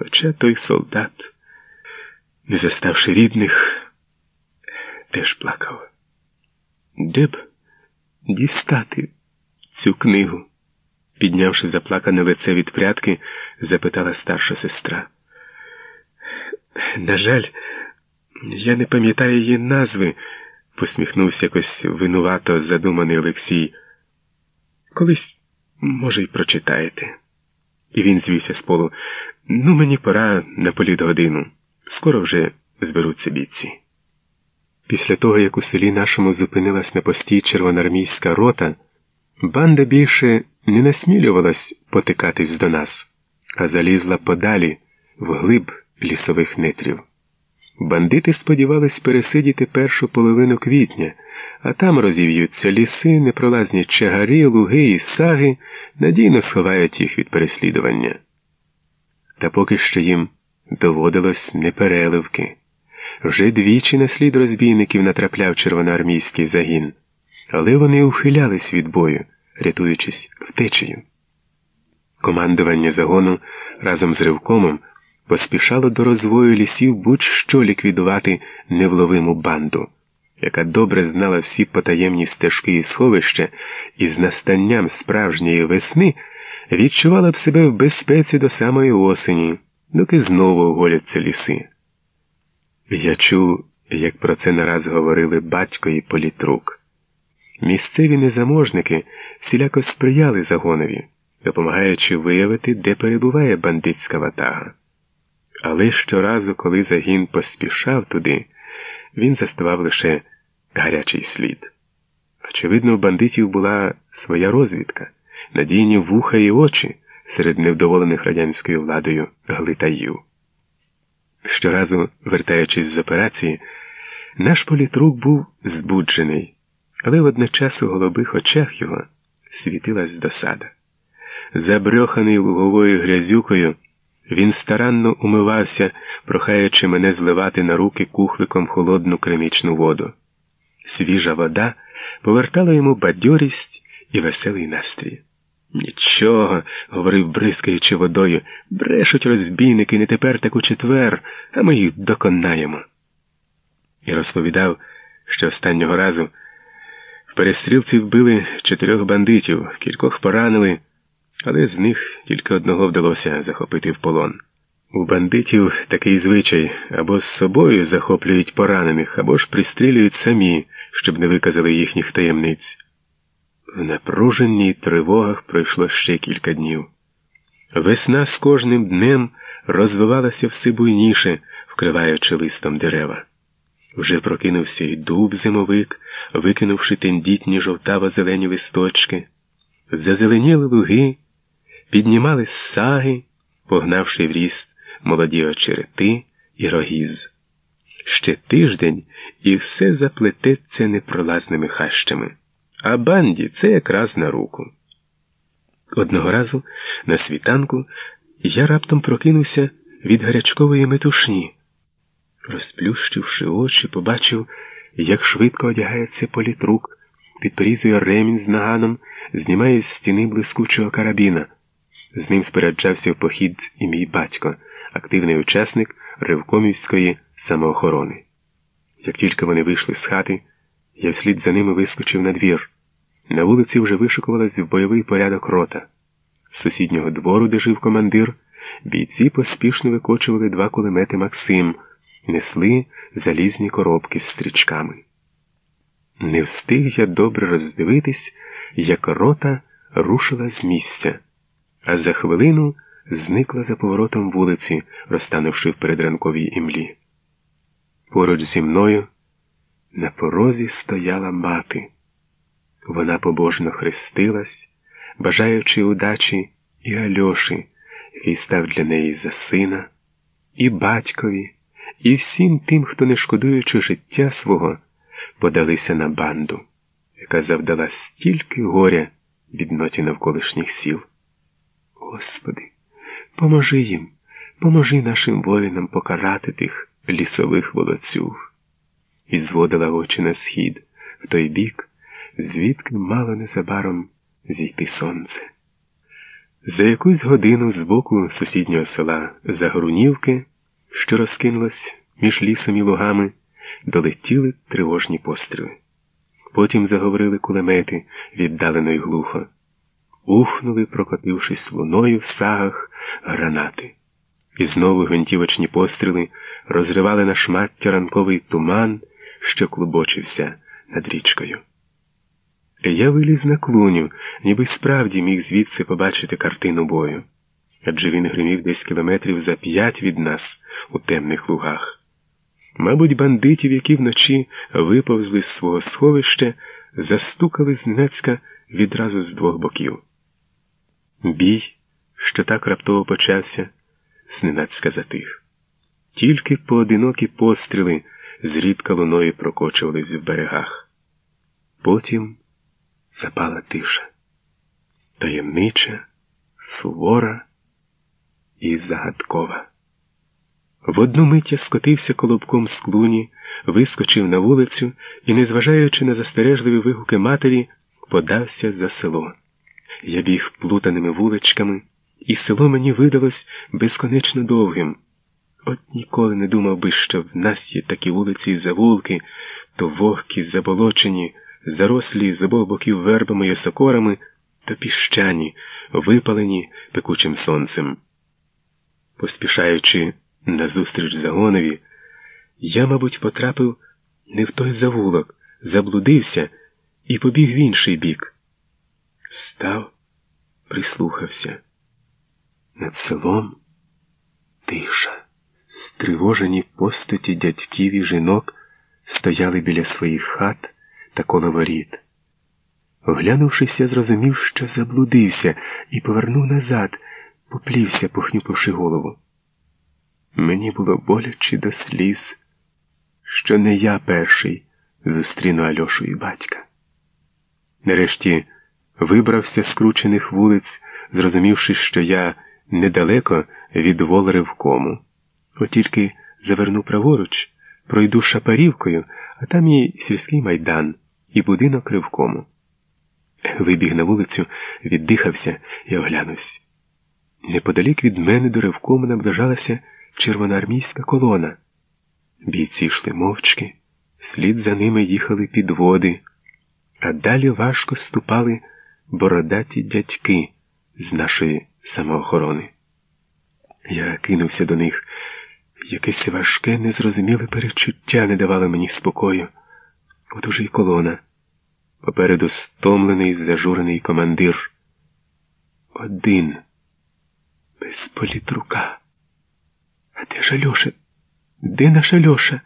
Хоча той солдат, не заставши рідних, теж плакав. Де б дістати цю книгу? Піднявши заплакане лице від прятки, запитала старша сестра. На жаль, я не пам'ятаю її назви, посміхнувся якось винувато задуманий Олексій. Колись, може, й прочитаєте. І він звівся з полу. Ну, мені пора на політ годину. Скоро вже зберуться бійці. Після того, як у селі нашому зупинилась на пості червоноармійська рота, банда більше не насмілювалась потикатись до нас, а залізла подалі вглиб лісових нетрів. Бандити сподівались пересидіти першу половину квітня, а там розів'ються ліси, непролазні чагарі, луги і саги, надійно сховають їх від переслідування. Та поки що їм доводилось непереливки. Вже двічі на слід розбійників натрапляв червоноармійський загін, але вони ухилялись від бою, рятуючись втечею. Командування загону разом з Ривкомом поспішало до розвою лісів будь-що ліквідувати невловиму банду, яка добре знала всі потаємні стежки і сховища, і з настанням справжньої весни відчувала б себе в безпеці до самої осені, доки знову оголяться ліси. Я чув, як про це нараз говорили батько і політрук. Місцеві незаможники всіляко сприяли загонові, допомагаючи виявити, де перебуває бандитська ватага. Але щоразу, коли загін поспішав туди, він заставав лише гарячий слід. Очевидно, у бандитів була своя розвідка, надійні вуха і очі серед невдоволених радянською владою глитаїв. Щоразу, вертаючись з операції, наш політрук був збуджений, але водночас у голубих очах його світилась досада. Забрьоханий луговою грязюкою. Він старанно умивався, прохаючи мене зливати на руки кухликом холодну кремічну воду. Свіжа вода повертала йому бадьорість і веселий настрій. Нічого, говорив, бризкаючи водою, брешуть розбійники не тепер так у четвер, а ми їх доконаємо. І розповідав, що останнього разу в перестрілці вбили чотирьох бандитів, кількох поранили але з них тільки одного вдалося захопити в полон. У бандитів такий звичай або з собою захоплюють поранених, або ж пристрілюють самі, щоб не виказали їхніх таємниць. В напруженні тривогах пройшло ще кілька днів. Весна з кожним днем розвивалася все буйніше, вкриваючи листом дерева. Вже прокинувся й дуб зимовик, викинувши тендітні жовтаво зелені листочки, зазеленіли луги піднімались саги, погнавши в ріст молоді очерети і рогіз. Ще тиждень і все заплететься непролазними хащами, а банді це якраз на руку. Одного разу на світанку я раптом прокинувся від гарячкової метушні. Розплющивши очі, побачив, як швидко одягається політрук, підпорізує ремінь з наганом, знімає з стіни блискучого карабіна. З ним споряджався в похід і мій батько, активний учасник ревкомівської самоохорони. Як тільки вони вийшли з хати, я вслід за ними вискочив на двір. На вулиці вже вишикувалась в бойовий порядок рота. З сусіднього двору, де жив командир, бійці поспішно викочували два кулемети Максим, несли залізні коробки з стрічками. Не встиг я добре роздивитись, як рота рушила з місця а за хвилину зникла за поворотом вулиці, розтанувши в передранковій імлі. Поруч зі мною на порозі стояла мати. Вона побожно хрестилась, бажаючи удачі і Альоші, який став для неї за сина, і батькові, і всім тим, хто, не шкодуючи життя свого, подалися на банду, яка завдала стільки горя бідноті навколишніх сіл. Господи, поможи їм, поможи нашим воїнам покарати тих лісових волоцюг. І зводила очі на схід, в той бік, звідки мало незабаром зійти сонце. За якусь годину з боку сусіднього села Загрунівки, що розкинулось між лісом і лугами, долетіли тривожні постріли. Потім заговорили кулемети віддалено й глухо, ухнули, прокотившись луною в сагах гранати. І знову гвинтівочні постріли розривали на шмаття ранковий туман, що клубочився над річкою. Я виліз на клуню, ніби справді міг звідси побачити картину бою, адже він гримів десь кілометрів за п'ять від нас у темних лугах. Мабуть, бандитів, які вночі виповзли з свого сховища, застукали зненацька відразу з двох боків. Бій, що так раптово почався, зненацька затих. Тільки поодинокі постріли зрідка луною прокочувались в берегах. Потім запала тиша, таємнича, сувора і загадкова. В одну мить я скотився колобком з клуні, вискочив на вулицю і, незважаючи на застережливі вигуки матері, подався за село. Я біг плутаними вуличками, і село мені видалось безконечно довгим. От ніколи не думав би, що в нас є такі вулиці і завулки, то вогкі, заболочені, зарослі з обох боків вербами і сокорами, то піщані, випалені пекучим сонцем. Поспішаючи назустріч загонові, я, мабуть, потрапив не в той завулок, заблудився і побіг в інший бік. Став, прислухався. Над селом тиша. Стривожені постаті дядьків і жінок стояли біля своїх хат та коло воріт. Оглянувшись, зрозумів, що заблудився, і повернув назад, поплівся, похнюпивши голову. Мені було боляче до сліз, що не я перший зустріну Альошу і батька. Нарешті вибрався з кручених вулиць, зрозумівши, що я недалеко від Волревкому. От тільки заверну праворуч, пройду шапарівкою, а там і сільський майдан, і будинок ривкому. Вибіг на вулицю, віддихався і оглянувся. Неподалік від мене до ривкому наближалася червоноармійська колона. Бійці йшли мовчки, слід за ними їхали підводи, а далі важко ступали бородаті дядьки з нашої самоохорони. Я кинувся до них. Якесь важке, незрозуміле перечуття не давало мені спокою. От уже й колона. Попереду стомлений, зажурений командир. Один, без політрука. А де ж Альоша? Де наш Альоша?